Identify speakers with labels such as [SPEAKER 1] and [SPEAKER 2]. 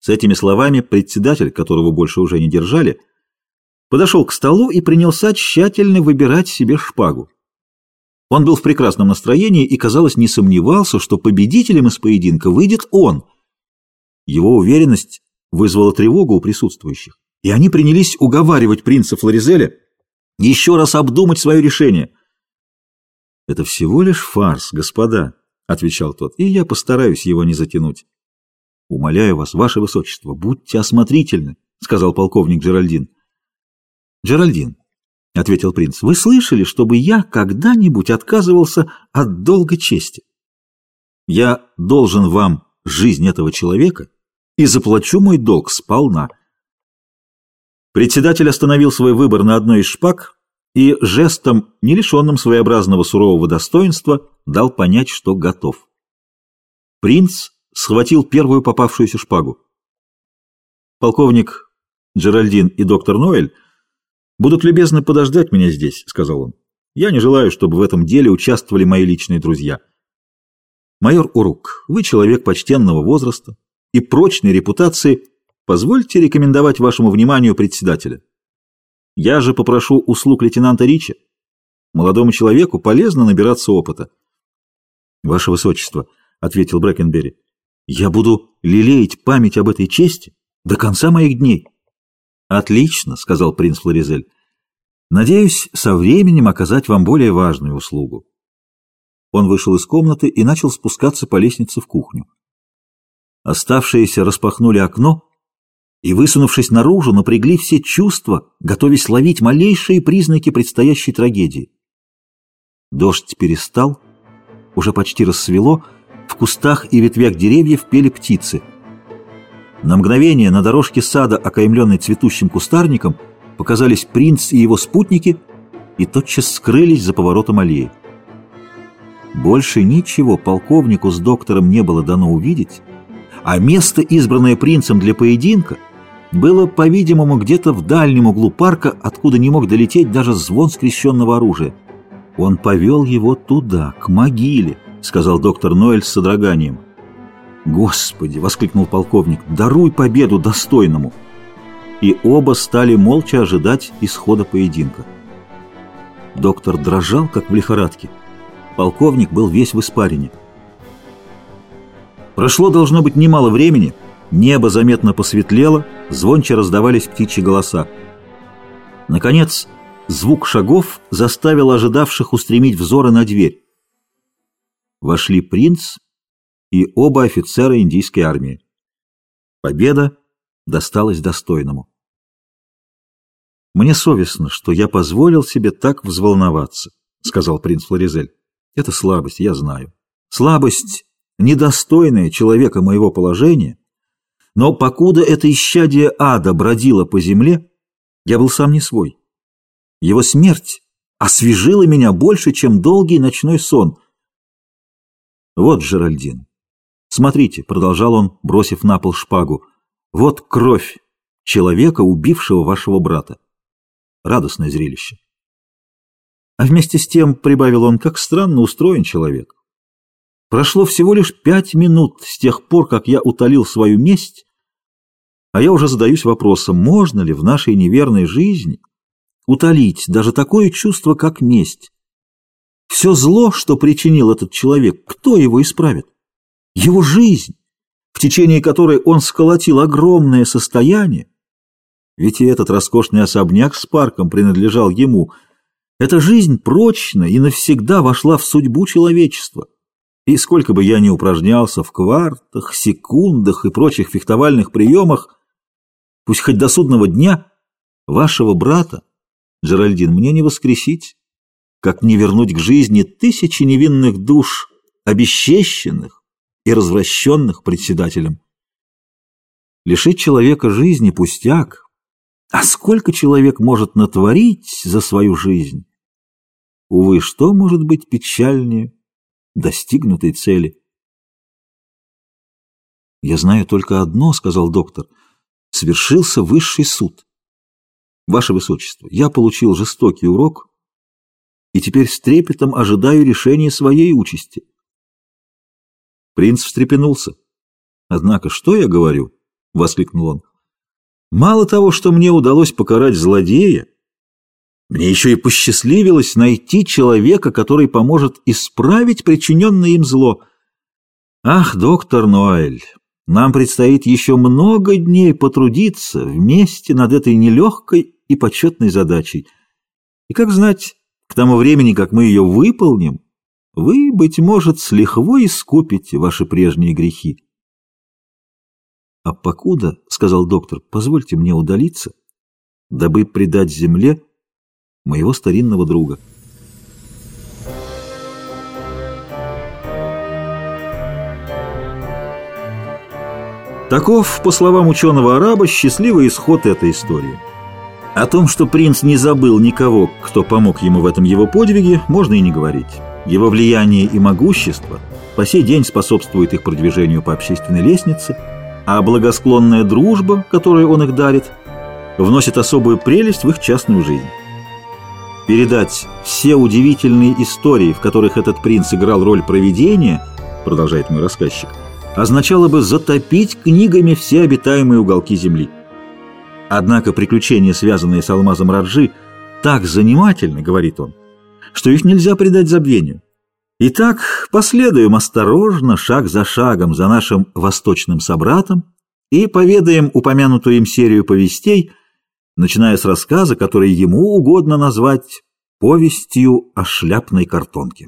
[SPEAKER 1] С этими словами председатель, которого больше уже не держали, подошел к столу и принялся тщательно выбирать себе шпагу. Он был в прекрасном настроении и, казалось, не сомневался, что победителем из поединка выйдет он. Его уверенность вызвала тревогу у присутствующих, и они принялись уговаривать принца Флоризеля еще раз обдумать свое решение. «Это всего лишь фарс, господа», — отвечал тот, — «и я постараюсь его не затянуть». «Умоляю вас, ваше высочество, будьте осмотрительны», — сказал полковник Джеральдин. «Джеральдин», — ответил принц, — «вы слышали, чтобы я когда-нибудь отказывался от долга чести? Я должен вам жизнь этого человека и заплачу мой долг сполна». Председатель остановил свой выбор на одной из шпаг и жестом, не лишенным своеобразного сурового достоинства, дал понять, что готов. Принц схватил первую попавшуюся шпагу. «Полковник Джеральдин и доктор Ноэль будут любезны подождать меня здесь», — сказал он. «Я не желаю, чтобы в этом деле участвовали мои личные друзья. Майор Урук, вы человек почтенного возраста и прочной репутации, позвольте рекомендовать вашему вниманию председателя. Я же попрошу услуг лейтенанта Рича. Молодому человеку полезно набираться опыта». «Ваше Высочество», — ответил Брэкенберри, я буду лелеять память об этой чести до конца моих дней. Отлично, сказал принц Флоризель. Надеюсь, со временем оказать вам более важную услугу. Он вышел из комнаты и начал спускаться по лестнице в кухню. Оставшиеся распахнули окно и, высунувшись наружу, напрягли все чувства, готовясь ловить малейшие признаки предстоящей трагедии. Дождь перестал, уже почти рассвело, в кустах и ветвях деревьев пели птицы. На мгновение на дорожке сада, окаймленной цветущим кустарником, показались принц и его спутники и тотчас скрылись за поворотом аллеи. Больше ничего полковнику с доктором не было дано увидеть, а место, избранное принцем для поединка, было, по-видимому, где-то в дальнем углу парка, откуда не мог долететь даже звон скрещенного оружия. Он повел его туда, к могиле, — сказал доктор Ноэль с содроганием. «Господи!» — воскликнул полковник. «Даруй победу достойному!» И оба стали молча ожидать исхода поединка. Доктор дрожал, как в лихорадке. Полковник был весь в испарине. Прошло, должно быть, немало времени. Небо заметно посветлело, звонче раздавались птичьи голоса. Наконец, звук шагов заставил ожидавших устремить взоры на дверь вошли принц и оба офицера индийской армии. Победа досталась достойному. «Мне совестно, что я позволил себе так взволноваться», — сказал принц Флоризель. «Это слабость, я знаю. Слабость, недостойная человека моего положения, но покуда это исчадие ада бродило по земле, я был сам не свой. Его смерть освежила меня больше, чем долгий ночной сон — вот Жеральдин. Смотрите, продолжал он, бросив на пол шпагу. Вот кровь человека, убившего вашего брата. Радостное зрелище. А вместе с тем, прибавил он, как странно устроен человек. Прошло всего лишь пять минут с тех пор, как я утолил свою месть, а я уже задаюсь вопросом, можно ли в нашей неверной жизни утолить даже такое чувство, как месть? Все зло, что причинил этот человек, кто его исправит? Его жизнь, в течение которой он сколотил огромное состояние. Ведь и этот роскошный особняк с парком принадлежал ему. Эта жизнь прочно и навсегда вошла в судьбу человечества. И сколько бы я ни упражнялся в квартах, секундах и прочих фехтовальных приемах, пусть хоть до судного дня, вашего брата, Джеральдин, мне не воскресить как не вернуть к жизни тысячи невинных душ, обесчещенных и развращенных председателем. Лишить человека жизни – пустяк, а сколько человек может натворить за свою жизнь? Увы, что может быть печальнее достигнутой цели? «Я знаю только одно», — сказал доктор. «Свершился высший суд. Ваше Высочество, я получил жестокий урок, и теперь с трепетом ожидаю решения своей участи. Принц встрепенулся. Однако, что я говорю? — воскликнул он. «Мало того, что мне удалось покарать злодея, мне еще и посчастливилось найти человека, который поможет исправить причиненное им зло. Ах, доктор Ноэль, нам предстоит еще много дней потрудиться вместе над этой нелегкой и почетной задачей. И как знать, к тому времени, как мы ее выполним, вы, быть может, с лихвой искупите ваши прежние грехи. — А покуда, — сказал доктор, — позвольте мне удалиться, дабы предать земле моего старинного друга. Таков, по словам ученого-араба, счастливый исход этой истории. О том, что принц не забыл никого, кто помог ему в этом его подвиге, можно и не говорить. Его влияние и могущество по сей день способствует их продвижению по общественной лестнице, а благосклонная дружба, которую он их дарит, вносит особую прелесть в их частную жизнь. Передать все удивительные истории, в которых этот принц играл роль провидения, продолжает мой рассказчик, означало бы затопить книгами все обитаемые уголки Земли. Однако приключения, связанные с алмазом Раджи, так занимательны, говорит он, что их нельзя предать забвению. Итак, последуем осторожно, шаг за шагом, за нашим восточным собратом и поведаем упомянутую им серию повестей, начиная с рассказа, который ему угодно назвать повестью о шляпной картонке.